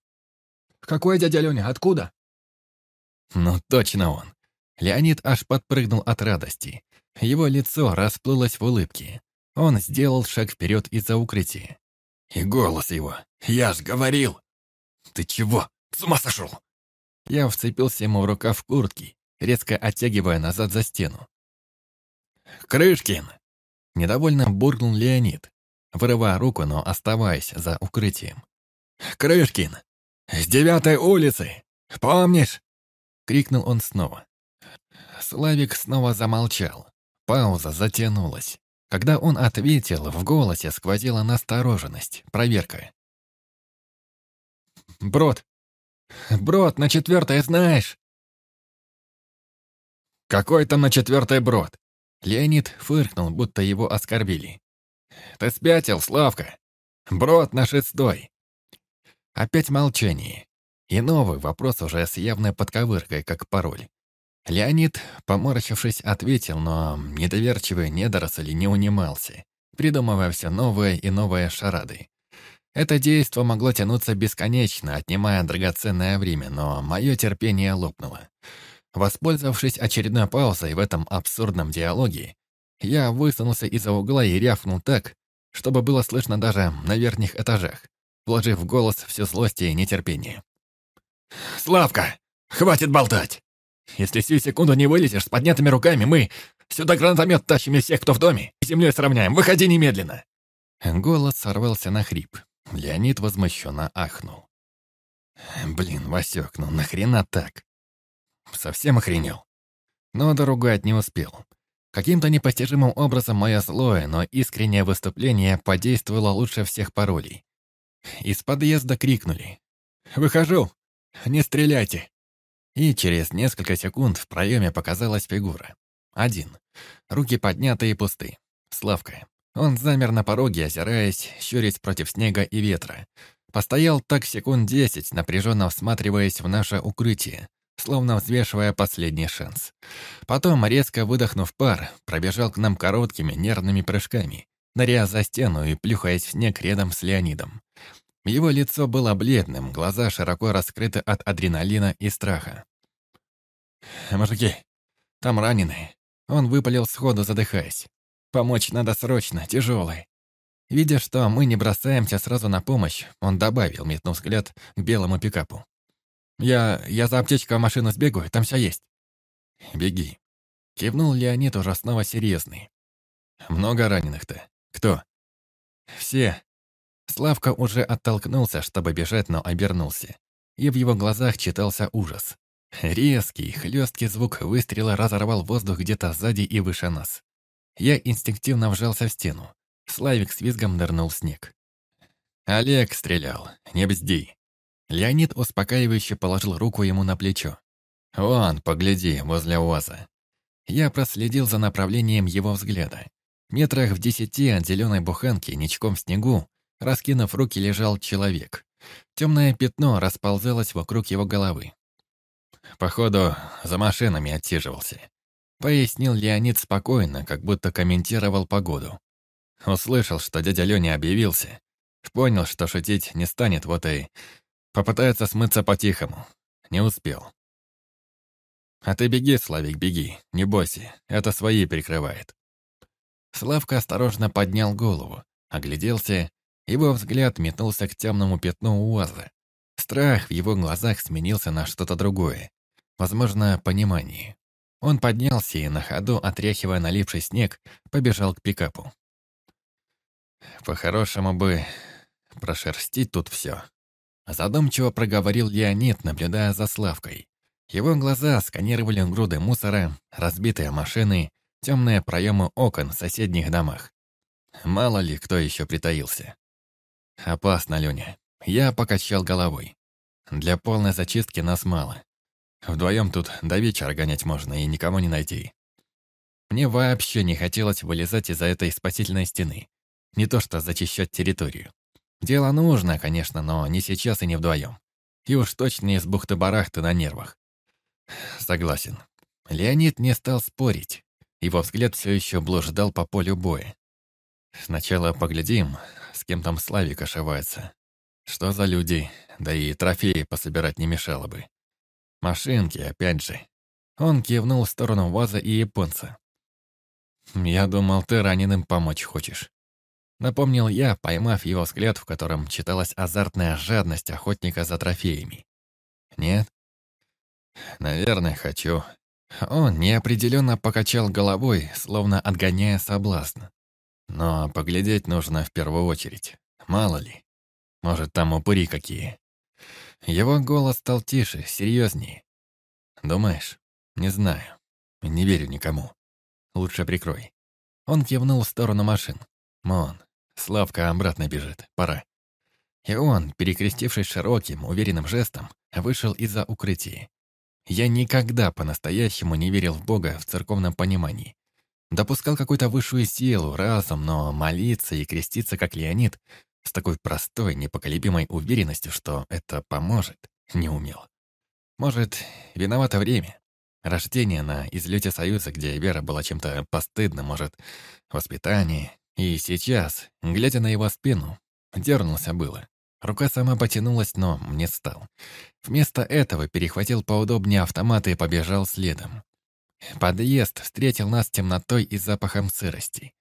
Какой дядя Леня? Откуда?» Ну, точно он. Леонид аж подпрыгнул от радости. Его лицо расплылось в улыбке. Он сделал шаг вперед из-за укрытия. И голос его. «Я ж говорил!» «Ты чего? С ума сошел?» Я вцепился ему в рукав куртки, резко оттягивая назад за стену. «Крышкин!» Недовольно буркнул Леонид, вырывая руку, но оставаясь за укрытием. «Крышкин! С девятой улицы! Помнишь?» Крикнул он снова. Славик снова замолчал. Пауза затянулась. Когда он ответил, в голосе сквозила настороженность, проверка. «Брод! Брод на четвертое знаешь?» «Какой там на четвертое брод?» Леонид фыркнул, будто его оскорбили. «Ты спятил, Славка! Брод на шестой!» Опять молчание. И новый вопрос уже с явной подковыркой, как пароль. Леонид, поморщившись, ответил, но недоверчивый недоросль не унимался, придумывая все новые и новые шарады. Это действо могло тянуться бесконечно, отнимая драгоценное время, но мое терпение лопнуло. Воспользовавшись очередной паузой в этом абсурдном диалоге, я высунулся из-за угла и рявкнул так, чтобы было слышно даже на верхних этажах, вложив в голос всю злость и нетерпение. «Славка, хватит болтать! Если сию секунду не вылезешь с поднятыми руками, мы сюда гранатомет тащим всех, кто в доме, и землей сравняем. Выходи немедленно!» Голос сорвался на хрип. Леонид возмущенно ахнул. «Блин, Васек, ну нахрена так?» Совсем охренел. Но доругать не успел. Каким-то непостижимым образом мое злое, но искреннее выступление подействовало лучше всех паролей. Из подъезда крикнули. «Выхожу! Не стреляйте!» И через несколько секунд в проеме показалась фигура. Один. Руки подняты и пусты. Славка. Он замер на пороге, озираясь, щурясь против снега и ветра. Постоял так секунд десять, напряженно всматриваясь в наше укрытие, словно взвешивая последний шанс. Потом, резко выдохнув пар, пробежал к нам короткими нервными прыжками, ныряя за стену и плюхаясь в снег рядом с Леонидом. Его лицо было бледным, глаза широко раскрыты от адреналина и страха. «Мужики, там раненые». Он выпалил сходу, задыхаясь. «Помочь надо срочно, тяжелый». Видя, что мы не бросаемся сразу на помощь, он добавил, метнув взгляд к белому пикапу. «Я... я за аптечкой в машину сбегаю, там все есть». «Беги». Кивнул Леонид уже снова серьезный. «Много раненых-то? Кто?» «Все. Славка уже оттолкнулся, чтобы бежать, но обернулся. И в его глазах читался ужас. Резкий, хлесткий звук выстрела разорвал воздух где-то сзади и выше нас. Я инстинктивно вжался в стену. Славик с визгом нырнул в снег. Олег стрелял, не бзди. Леонид успокаивающе положил руку ему на плечо. «Вон, погляди, возле УАЗа». Я проследил за направлением его взгляда. Метрах в десяти от зеленой буханки, ничком в снегу, Раскинув руки, лежал человек. Темное пятно расползалось вокруг его головы. Походу, за машинами отсиживался. Пояснил Леонид спокойно, как будто комментировал погоду. Услышал, что дядя Леня объявился. Понял, что шутить не станет, вот и попытается смыться по-тихому. Не успел. А ты беги, Славик, беги, не бойся, это свои прикрывает. Славка осторожно поднял голову, огляделся его взгляд метнулся к темному пятну УАЗа. Страх в его глазах сменился на что-то другое. Возможно, понимание. Он поднялся и на ходу, отряхивая налипший снег, побежал к пикапу. По-хорошему бы прошерстить тут все. Задумчиво проговорил Леонид, наблюдая за Славкой. Его глаза сканировали груды мусора, разбитые машины, темные проемы окон в соседних домах. Мало ли, кто еще притаился. Опасно, Леня. Я покачал головой. Для полной зачистки нас мало. Вдвоем тут до вечера гонять можно и никому не найти. Мне вообще не хотелось вылезать из-за этой спасительной стены. Не то что зачищать территорию. Дело нужно, конечно, но не сейчас и не вдвоем. И уж точно с бухты-барахты на нервах. Согласен. Леонид не стал спорить. Его взгляд все еще блуждал по полю боя. Сначала поглядим, с кем там Славик ошивается. Что за люди, да и трофеи пособирать не мешало бы. Машинки, опять же. Он кивнул в сторону ваза и японца. «Я думал, ты раненым помочь хочешь». Напомнил я, поймав его взгляд, в котором читалась азартная жадность охотника за трофеями. «Нет?» «Наверное, хочу». Он неопределенно покачал головой, словно отгоняя соблазн. «Но поглядеть нужно в первую очередь. Мало ли. Может, там упыри какие». Его голос стал тише, серьезнее. «Думаешь? Не знаю. Не верю никому. Лучше прикрой». Он кивнул в сторону машин. «Мон, Славка обратно бежит. Пора». И он, перекрестившись широким, уверенным жестом, вышел из-за укрытия. Я никогда по-настоящему не верил в Бога в церковном понимании. Допускал какую-то высшую силу, разум, но молиться и креститься, как Леонид, с такой простой, непоколебимой уверенностью, что это поможет, не умел. Может, виновато время. Рождение на излете Союза, где вера была чем-то постыдным, может, воспитание. И сейчас, глядя на его спину, дернулся было. Рука сама потянулась, но не стал. Вместо этого перехватил поудобнее автомат и побежал следом. Подъезд встретил нас темнотой и запахом сырости.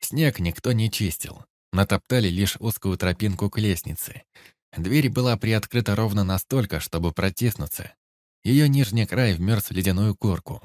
Снег никто не чистил. Натоптали лишь узкую тропинку к лестнице. Дверь была приоткрыта ровно настолько, чтобы протиснуться. Ее нижний край вмерз в ледяную корку.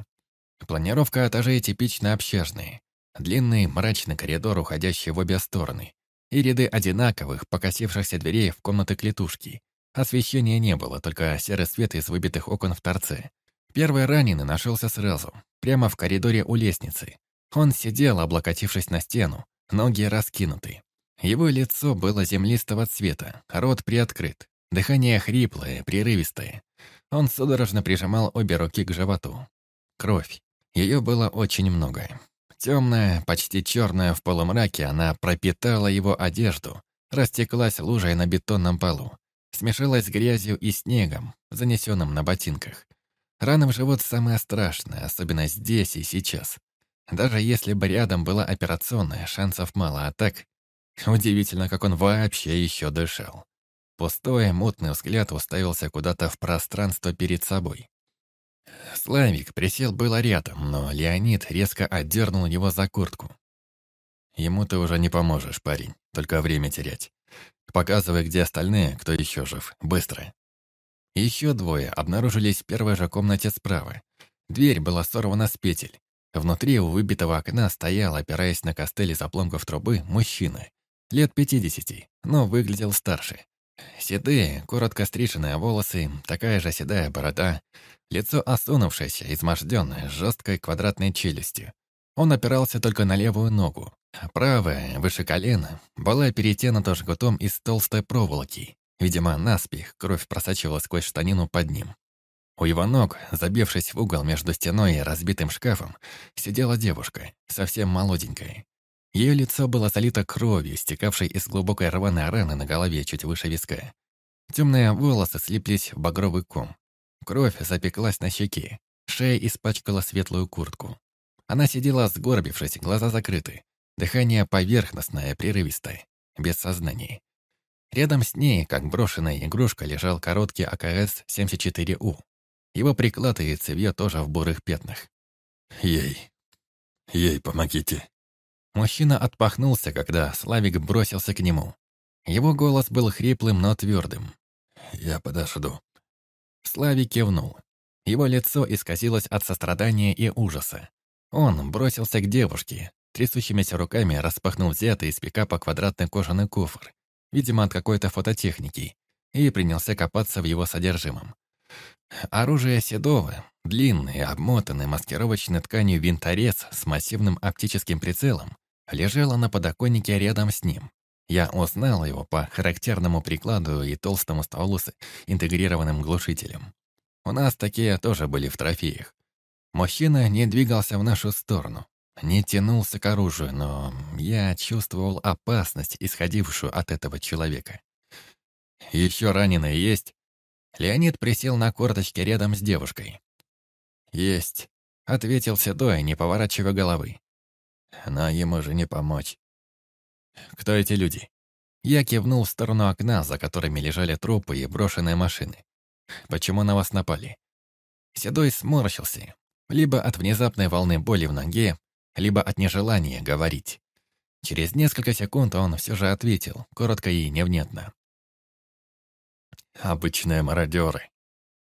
Планировка этажей типично общажная. Длинный мрачный коридор, уходящий в обе стороны. И ряды одинаковых, покосившихся дверей в комнаты клетушки. Освещения не было, только серый свет из выбитых окон в торце. Первый раненый нашелся сразу, прямо в коридоре у лестницы. Он сидел, облокотившись на стену, ноги раскинуты. Его лицо было землистого цвета, рот приоткрыт, дыхание хриплое, прерывистое. Он судорожно прижимал обе руки к животу. Кровь. Ее было очень много. Темная, почти черная в полумраке, она пропитала его одежду, растеклась лужей на бетонном полу, смешалась с грязью и снегом, занесенным на ботинках. Рана в живот самое страшное, особенно здесь и сейчас. Даже если бы рядом была операционная, шансов мало, а так Удивительно, как он вообще еще дышал. Пустой, мутный взгляд уставился куда-то в пространство перед собой. Славик присел было рядом, но Леонид резко отдернул его за куртку. «Ему ты уже не поможешь, парень, только время терять. Показывай, где остальные, кто еще жив, быстро». Еще двое обнаружились в первой же комнате справа. Дверь была сорвана с петель. Внутри у выбитого окна стоял, опираясь на костыль из обломков трубы, мужчина лет пятидесяти, но выглядел старше. Седые, коротко стриженные волосы, такая же седая борода, лицо осунувшееся, изможденное, с жесткой квадратной челюстью. Он опирался только на левую ногу. Правая, выше колена, была перетянута жгутом из толстой проволоки. Видимо, наспех кровь просачивалась сквозь штанину под ним. У его ног, забившись в угол между стеной и разбитым шкафом, сидела девушка, совсем молоденькая. Ее лицо было залито кровью, стекавшей из глубокой рваной раны на голове чуть выше виска. Темные волосы слиплись в багровый ком. Кровь запеклась на щеке. Шея испачкала светлую куртку. Она сидела сгорбившись, глаза закрыты. Дыхание поверхностное, прерывистое, без сознания. Рядом с ней, как брошенная игрушка, лежал короткий АКС-74У. Его приклад и цевьё тоже в бурых пятнах. «Ей, ей помогите!» Мужчина отпахнулся, когда Славик бросился к нему. Его голос был хриплым, но твердым. «Я подожду». Славик кивнул. Его лицо исказилось от сострадания и ужаса. Он бросился к девушке, трясущимися руками распахнул взятый из пикапа квадратный кожаный кофр. видимо, от какой-то фототехники, и принялся копаться в его содержимом. Оружие Седова, длинный, обмотанный маскировочной тканью винторез с массивным оптическим прицелом, лежало на подоконнике рядом с ним. Я узнал его по характерному прикладу и толстому стволу с интегрированным глушителем. У нас такие тоже были в трофеях. Мужчина не двигался в нашу сторону, не тянулся к оружию, но я чувствовал опасность, исходившую от этого человека. «Еще раненые есть?» Леонид присел на корточке рядом с девушкой. «Есть», — ответил Седой, не поворачивая головы. «Но ему же не помочь». «Кто эти люди?» Я кивнул в сторону окна, за которыми лежали трупы и брошенные машины. «Почему на вас напали?» Седой сморщился, либо от внезапной волны боли в ноге, либо от нежелания говорить. Через несколько секунд он все же ответил, коротко и невнятно. «Обычные мародеры.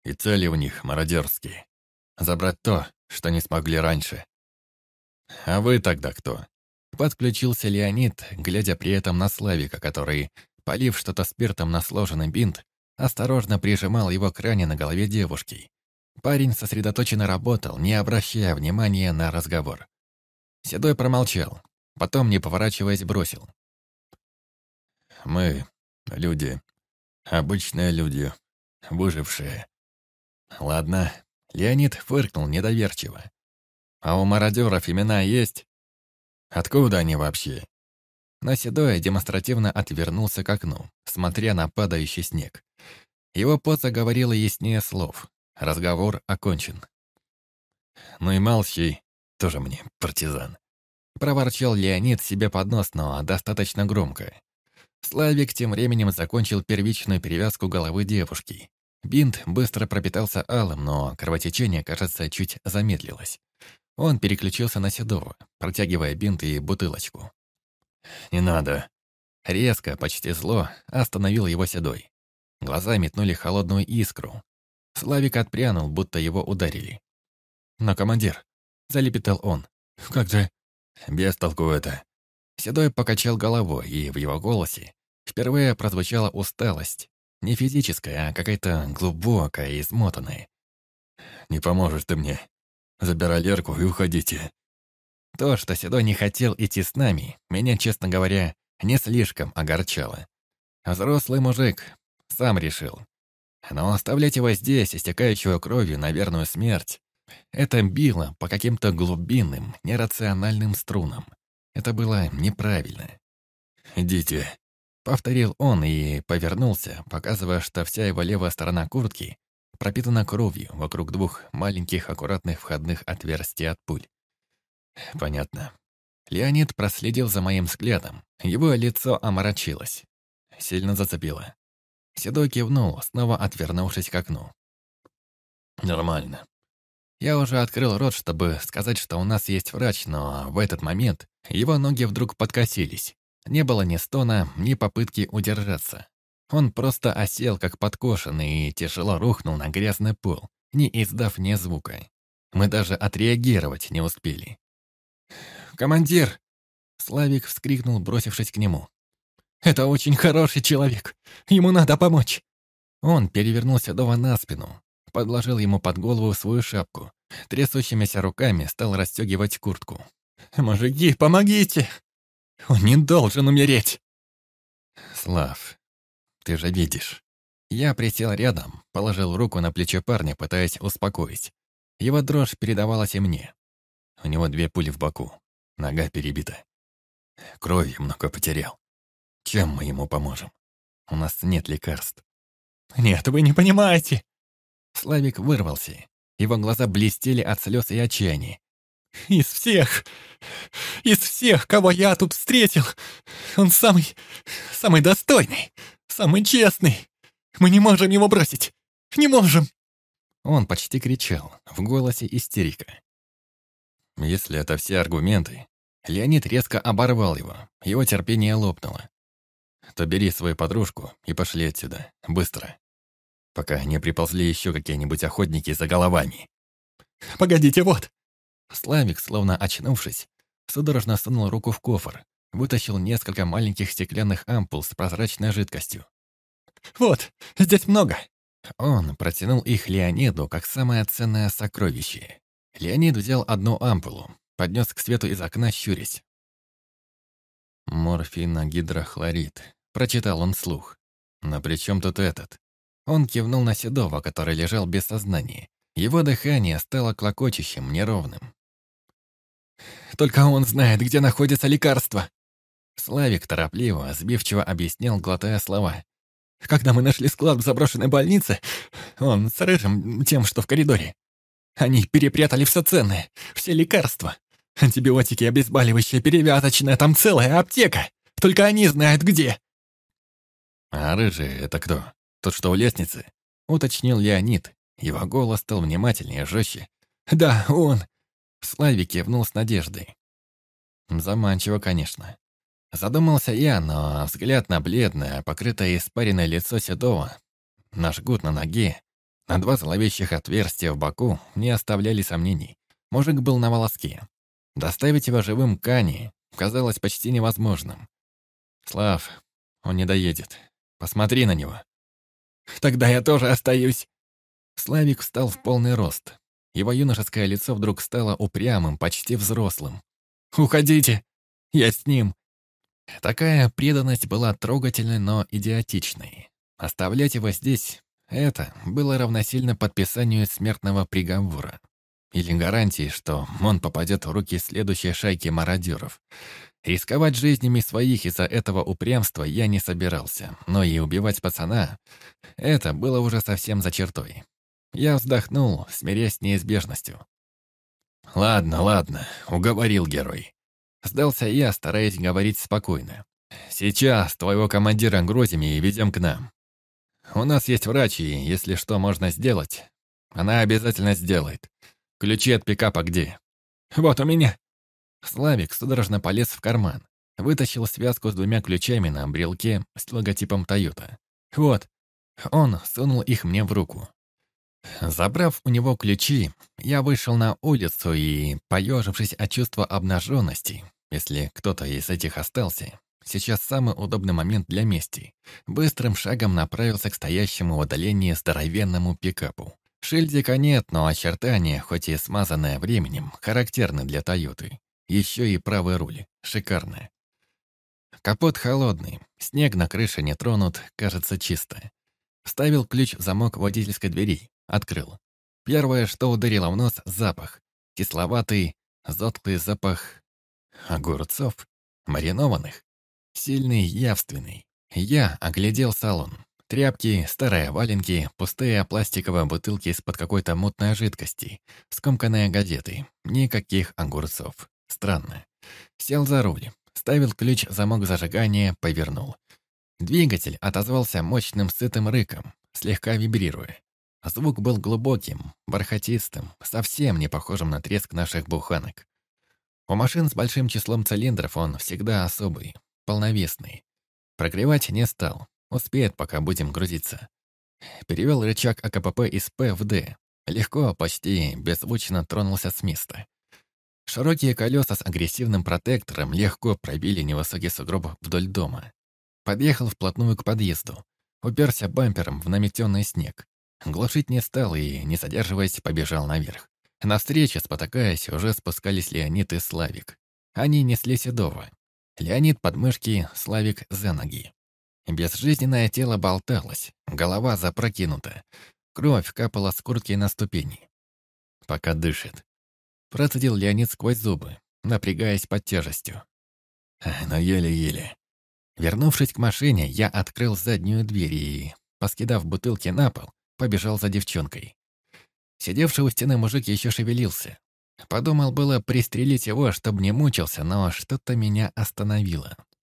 И цели у них мародерские. Забрать то, что не смогли раньше. А вы тогда кто?» Подключился Леонид, глядя при этом на Славика, который, полив что-то спиртом на сложенный бинт, осторожно прижимал его к ране на голове девушки. Парень сосредоточенно работал, не обращая внимания на разговор. Седой промолчал, потом, не поворачиваясь, бросил. «Мы, люди, обычные люди, выжившие». «Ладно», — Леонид фыркнул недоверчиво. «А у мародеров имена есть?» «Откуда они вообще?» Но Седой демонстративно отвернулся к окну, смотря на падающий снег. Его поза говорила яснее слов. Разговор окончен. «Ну и молчи, тоже мне партизан». Проворчал Леонид себе под нос, но достаточно громко. Славик тем временем закончил первичную перевязку головы девушки. Бинт быстро пропитался алым, но кровотечение, кажется, чуть замедлилось. Он переключился на Седова, протягивая бинт и бутылочку. «Не надо». Резко, почти зло, остановил его Седой. Глаза метнули холодную искру. Славик отпрянул, будто его ударили. «Но, командир», — залепетал он, — «как же...» «Без толку это». Седой покачал головой, и в его голосе впервые прозвучала усталость. Не физическая, а какая-то глубокая и измотанная. «Не поможешь ты мне. Забирай Лерку и уходите». То, что Седой не хотел идти с нами, меня, честно говоря, не слишком огорчало. Взрослый мужик, сам решил. Но оставлять его здесь, истекающего кровью на верную смерть, это било по каким-то глубинным, нерациональным струнам. Это было неправильно. «Идите», — повторил он и повернулся, показывая, что вся его левая сторона куртки пропитана кровью вокруг двух маленьких аккуратных входных отверстий от пуль. «Понятно». Леонид проследил за моим взглядом. Его лицо омрачилось. Сильно зацепило. Седой кивнул, снова отвернувшись к окну. «Нормально». Я уже открыл рот, чтобы сказать, что у нас есть врач, но в этот момент его ноги вдруг подкосились. Не было ни стона, ни попытки удержаться. Он просто осел, как подкошенный, и тяжело рухнул на грязный пол, не издав ни звука. Мы даже отреагировать не успели. «Командир!» Славик вскрикнул, бросившись к нему. Это очень хороший человек. Ему надо помочь». Он перевернул Седова на спину, подложил ему под голову свою шапку, трясущимися руками стал расстегивать куртку. «Мужики, помогите! Он не должен умереть!» «Слав, ты же видишь». Я присел рядом, положил руку на плечо парня, пытаясь успокоить. Его дрожь передавалась и мне. У него две пули в боку, нога перебита. Крови много потерял. Чем мы ему поможем? У нас нет лекарств. Нет, вы не понимаете. Славик вырвался. Его глаза блестели от слез и отчаяния. Из всех, из всех, кого я тут встретил, он самый, самый достойный, самый честный. Мы не можем его бросить. Не можем. Он почти кричал, в голосе истерика. Если это все аргументы, Леонид резко оборвал его, его терпение лопнуло то бери свою подружку и пошли отсюда. Быстро. Пока не приползли еще какие-нибудь охотники за головами. «Погодите, вот!» Славик, словно очнувшись, судорожно сунул руку в кофр, вытащил несколько маленьких стеклянных ампул с прозрачной жидкостью. «Вот, здесь много!» Он протянул их Леониду как самое ценное сокровище. Леонид взял одну ампулу, поднес к свету из окна, щурясь. «Морфиногидрохлорид», — прочитал он слух. «Но при чем тут этот?» Он кивнул на Седова, который лежал без сознания. Его дыхание стало клокочущим, неровным. «Только он знает, где находится лекарство!» Славик торопливо, сбивчиво объяснял, глотая слова. «Когда мы нашли склад в заброшенной больнице, он с рыжим, тем, что в коридоре, они перепрятали все ценное, все лекарства. Антибиотики, обезболивающие, перевязочная, там целая аптека. Только они знают где». «А рыжий — это кто? Тот, что у лестницы?» — уточнил Леонид. Его голос стал внимательнее, жестче. «Да, он». Славик кивнул с надеждой. Заманчиво, конечно. Задумался я, но взгляд на бледное, покрытое испаренное лицо Седова, на жгут на ноге, на два зловещих отверстия в боку не оставляли сомнений. Мужик был на волоске. Доставить его живым к Ане казалось почти невозможным. «Слав, он не доедет. Посмотри на него». «Тогда я тоже остаюсь». Славик встал в полный рост. Его юношеское лицо вдруг стало упрямым, почти взрослым. «Уходите! Я с ним!» Такая преданность была трогательной, но идиотичной. Оставлять его здесь — это было равносильно подписанию смертного приговора. Или гарантии, что он попадет в руки следующей шайки мародеров. Рисковать жизнями своих из-за этого упрямства я не собирался, но и убивать пацана — это было уже совсем за чертой. Я вздохнул, смирясь с неизбежностью. «Ладно, ладно», — уговорил герой. Сдался я, стараясь говорить спокойно. «Сейчас твоего командира грузим и ведем к нам. У нас есть врач, и если что можно сделать, она обязательно сделает. Ключи от пикапа где?» «Вот у меня». Славик судорожно полез в карман. Вытащил связку с двумя ключами на брелке с логотипом «Тойота». «Вот». Он сунул их мне в руку. Забрав у него ключи, я вышел на улицу и, поежившись от чувства обнаженности, если кто-то из этих остался, сейчас самый удобный момент для мести, быстрым шагом направился к стоящему в удалении здоровенному пикапу. Шильдика нет, но очертания, хоть и смазанное временем, характерны для Тойоты. Еще и правый руль. Шикарно. Капот холодный, снег на крыше не тронут, кажется чисто. Вставил ключ в замок водительской двери, открыл. Первое, что ударило в нос — запах. Кисловатый, затклый запах огурцов, маринованных. Сильный, явственный. Я оглядел салон. Тряпки, старые валенки, пустые пластиковые бутылки из-под какой-то мутной жидкости, скомканные газеты. Никаких огурцов. Странно. Сел за руль, ставил ключ замок зажигания, повернул. Двигатель отозвался мощным сытым рыком, слегка вибрируя. Звук был глубоким, бархатистым, совсем не похожим на треск наших буханок. У машин с большим числом цилиндров он всегда особый, полновесный. Прогревать не стал, успеет, пока будем грузиться. Перевел рычаг АКПП из П в Д. Легко, почти беззвучно тронулся с места. Широкие колеса с агрессивным протектором легко пробили невысокий сугроб вдоль дома. Подъехал вплотную к подъезду. Уперся бампером в наметенный снег. Глушить не стал и, не задерживаясь, побежал наверх. На встрече, спотыкаясь, уже спускались Леонид и Славик. Они несли Седова. Леонид под мышки, Славик за ноги. Безжизненное тело болталось, голова запрокинута. Кровь капала с куртки на ступени. Пока дышит. Процедил Леонид сквозь зубы, напрягаясь под тяжестью. Но еле-еле. Вернувшись к машине, я открыл заднюю дверь и, поскидав бутылки на пол, побежал за девчонкой. Сидевший у стены мужик еще шевелился. Подумал было пристрелить его, чтобы не мучился, но что-то меня остановило.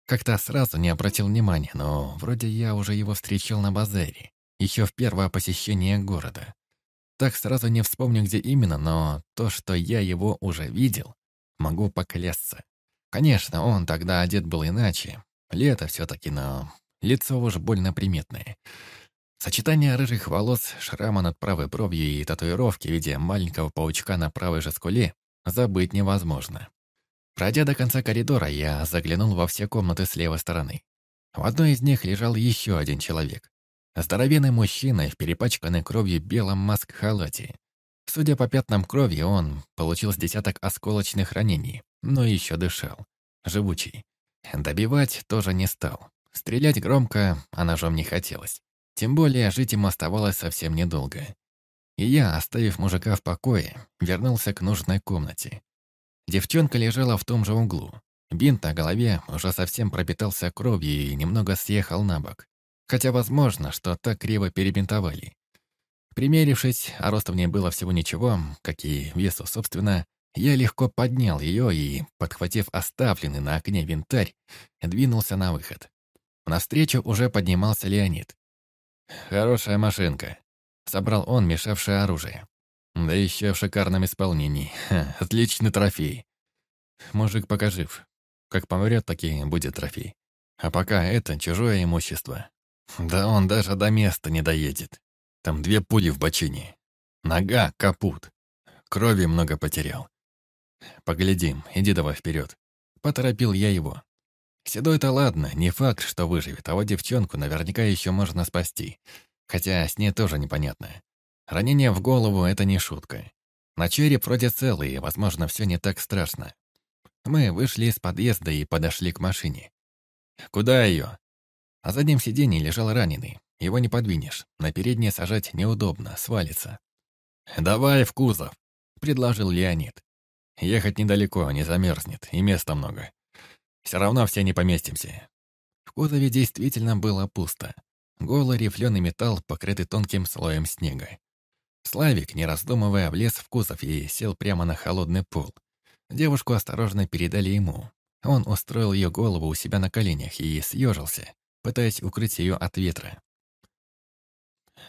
Как-то сразу не обратил внимания, но вроде я уже его встречал на базаре, еще в первое посещение города. Так сразу не вспомню, где именно, но то, что я его уже видел, могу поклясться. Конечно, он тогда одет был иначе. Лето все-таки, но лицо уж больно приметное. Сочетание рыжих волос, шрама над правой бровью и татуировки в виде маленького паучка на правой же скуле забыть невозможно. Пройдя до конца коридора, я заглянул во все комнаты с левой стороны. В одной из них лежал еще один человек. Здоровенный мужчина в перепачканной кровью белом маск-халате. Судя по пятнам крови, он получил с десяток осколочных ранений, но еще дышал. Живучий. Добивать тоже не стал. Стрелять громко, а ножом не хотелось. Тем более жить ему оставалось совсем недолго. И я, оставив мужика в покое, вернулся к нужной комнате. Девчонка лежала в том же углу. Бинт на голове уже совсем пропитался кровью и немного съехал на бок. Хотя возможно, что так криво перебинтовали. Примерившись, а роста в ней было всего ничего, как и весу, собственно, я легко поднял ее и, подхватив оставленный на окне винтарь, двинулся на выход. Навстречу уже поднимался Леонид. «Хорошая машинка», — собрал он мешавшее оружие. «Да еще в шикарном исполнении. Ха, отличный трофей. Мужик пока жив. Как помрет, так и будет трофей. А пока это чужое имущество. Да он даже до места не доедет. Там две пули в бочине. Нога — капут. Крови много потерял. Поглядим, иди давай вперед. Поторопил я его. Седой-то ладно, не факт, что выживет, а вот девчонку наверняка еще можно спасти. Хотя с ней тоже непонятно. Ранение в голову — это не шутка. На череп вроде целый, и, возможно, все не так страшно. Мы вышли из подъезда и подошли к машине. «Куда ее?» На заднем сиденье лежал раненый. Его не подвинешь. На переднее сажать неудобно, свалится. «Давай в кузов», — предложил Леонид. «Ехать недалеко, не замерзнет, и места много. Все равно все не поместимся». В кузове действительно было пусто. Голый рифленый металл, покрытый тонким слоем снега. Славик, не раздумывая, влез в кузов и сел прямо на холодный пол. Девушку осторожно передали ему. Он устроил ее голову у себя на коленях и съежился, пытаясь укрыть ее от ветра.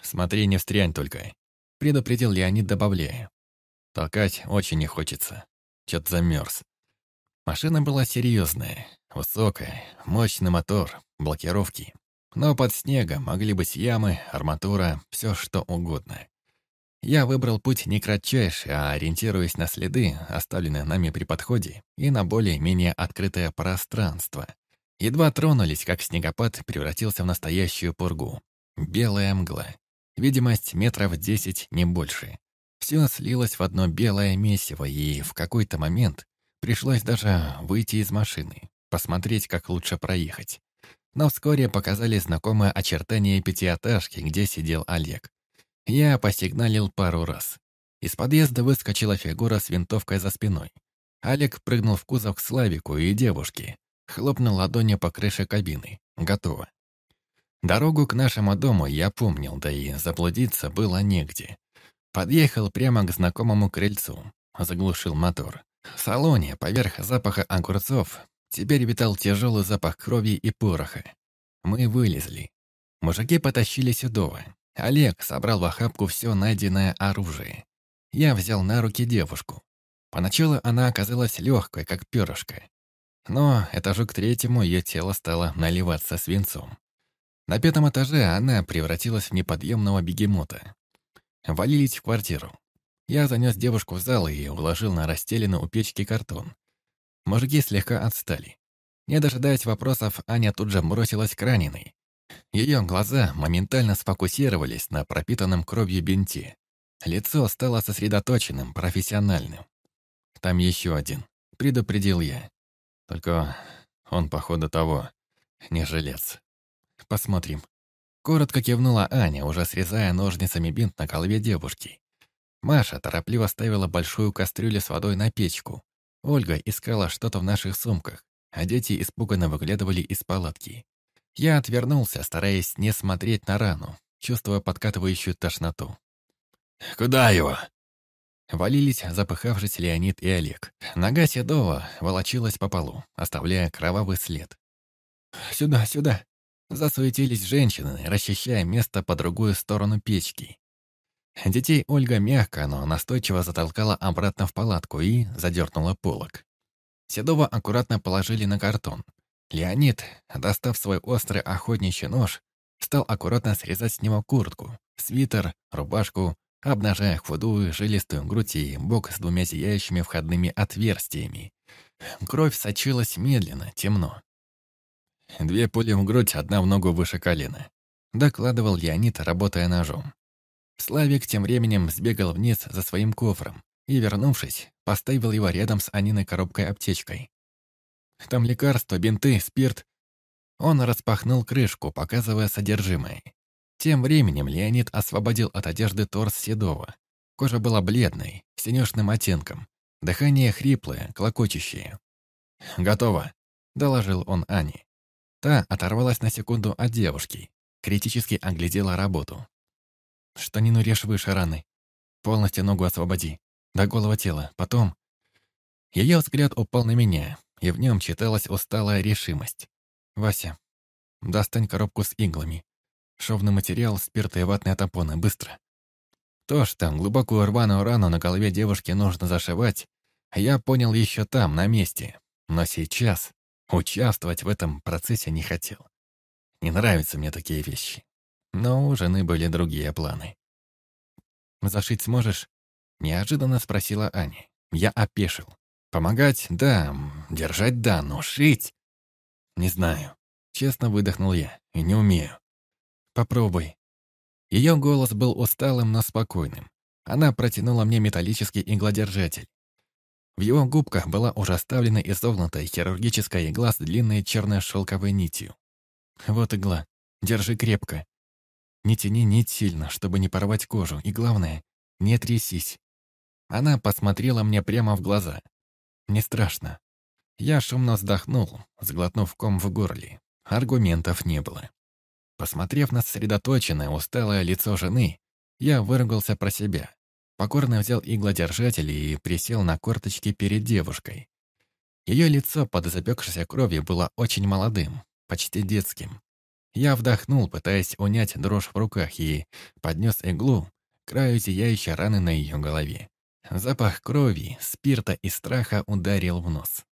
«Смотри, не встрянь только», — предупредил Леонид, добавляя. «Толкать очень не хочется. Чё-то замерз». Машина была серьезная, высокая, мощный мотор, блокировки. Но под снегом могли быть ямы, арматура, все что угодно. Я выбрал путь не кратчайший, а ориентируясь на следы, оставленные нами при подходе, и на более-менее открытое пространство. Едва тронулись, как снегопад превратился в настоящую пургу. Белая мгла. Видимость метров десять, не больше. Все слилось в одно белое месиво, и в какой-то момент пришлось даже выйти из машины, посмотреть, как лучше проехать. Но вскоре показали знакомое очертание пятиэтажки, где сидел Олег. Я посигналил пару раз. Из подъезда выскочила фигура с винтовкой за спиной. Олег прыгнул в кузов к Славику и девушке. Хлопнул ладонью по крыше кабины. Готово. Дорогу к нашему дому я помнил, да и заблудиться было негде. Подъехал прямо к знакомому крыльцу. Заглушил мотор. В салоне, поверх запаха огурцов, теперь витал тяжелый запах крови и пороха. Мы вылезли. Мужики потащили Седова. Олег собрал в охапку все найденное оружие. Я взял на руки девушку. Поначалу она оказалась легкой, как перышко. Но этажу к третьему ее тело стало наливаться свинцом. На пятом этаже она превратилась в неподъемного бегемота. Валились в квартиру. Я занес девушку в зал и уложил на расстеленный у печки картон. Мужики слегка отстали. Не дожидаясь вопросов, Аня тут же бросилась к раненой. Ее глаза моментально сфокусировались на пропитанном кровью бинте. Лицо стало сосредоточенным, профессиональным. «Там еще один», — предупредил я. «Только он, походу, того, не жилец. Посмотрим». Коротко кивнула Аня, уже срезая ножницами бинт на голове девушки. Маша торопливо ставила большую кастрюлю с водой на печку. Ольга искала что-то в наших сумках, а дети испуганно выглядывали из палатки. Я отвернулся, стараясь не смотреть на рану, чувствуя подкатывающую тошноту. «Куда его?» Валились, запыхавшись Леонид и Олег. Нога Седова волочилась по полу, оставляя кровавый след. «Сюда, сюда!» Засуетились женщины, расчищая место по другую сторону печки. Детей Ольга мягко, но настойчиво затолкала обратно в палатку и задернула полок. Седова аккуратно положили на картон, Леонид, достав свой острый охотничий нож, стал аккуратно срезать с него куртку, свитер, рубашку, обнажая худую, жилистую грудь и бок с двумя зияющими входными отверстиями. Кровь сочилась медленно, темно. Две пули в грудь, одна в ногу выше колена. Докладывал Леонид, работая ножом. Славик тем временем сбегал вниз за своим кофром и, вернувшись, поставил его рядом с Аниной коробкой-аптечкой. Там лекарства, бинты, спирт. Он распахнул крышку, показывая содержимое. Тем временем Леонид освободил от одежды торс Седова. Кожа была бледной, с синюшным оттенком. Дыхание хриплое, клокочущее. «Готово», — доложил он Ане. Та оторвалась на секунду от девушки, критически оглядела работу. «Штанину режь выше раны. Полностью ногу освободи. До голого тела. Потом...» Ее взгляд упал на меня, и в нем читалась усталая решимость. «Вася, достань коробку с иглами. Шовный материал, спирт и ватные тампоны. Быстро». То, что глубокую рваную рану на голове девушки нужно зашивать, я понял еще там, на месте. Но сейчас участвовать в этом процессе не хотел. Не нравятся мне такие вещи. Но у жены были другие планы. «Зашить сможешь?» — неожиданно спросила Аня. Я опешил. «Помогать — да, держать — да, но шить...» «Не знаю». Честно выдохнул я. «И не умею». «Попробуй». Ее голос был усталым, но спокойным. Она протянула мне металлический иглодержатель. В его губках была уже оставлена изогнутая хирургическая игла с длинной черной шелковой нитью. «Вот игла. Держи крепко. Не тяни нить сильно, чтобы не порвать кожу. И главное, не трясись». Она посмотрела мне прямо в глаза. «Не страшно». Я шумно вздохнул, сглотнув ком в горле. Аргументов не было. Посмотрев на сосредоточенное, усталое лицо жены, я выругался про себя. Покорно взял иглодержатель и присел на корточки перед девушкой. Ее лицо под запекшейся кровью было очень молодым, почти детским. Я вдохнул, пытаясь унять дрожь в руках, и поднес иглу к краю зияющей раны на ее голове. Запах крови, спирта и страха ударил в нос.